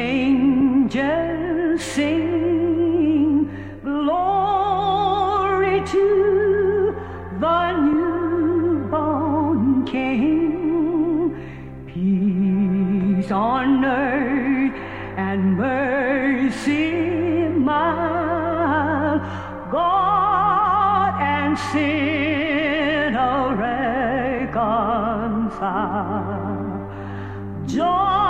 angels sing glory to the newborn King, peace on earth and mercy mild, God and sinner reconciled. Joy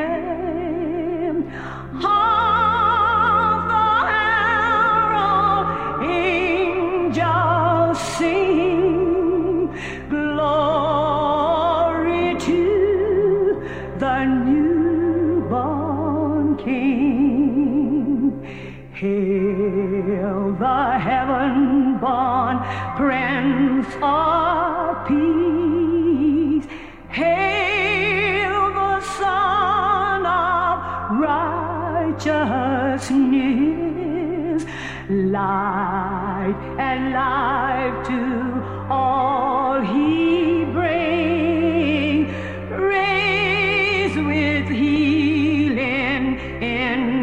the newborn King. Hail the heaven born Prince of Peace. Hail the Son of Righteousness. Light and life to all he men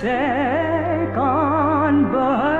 say gone.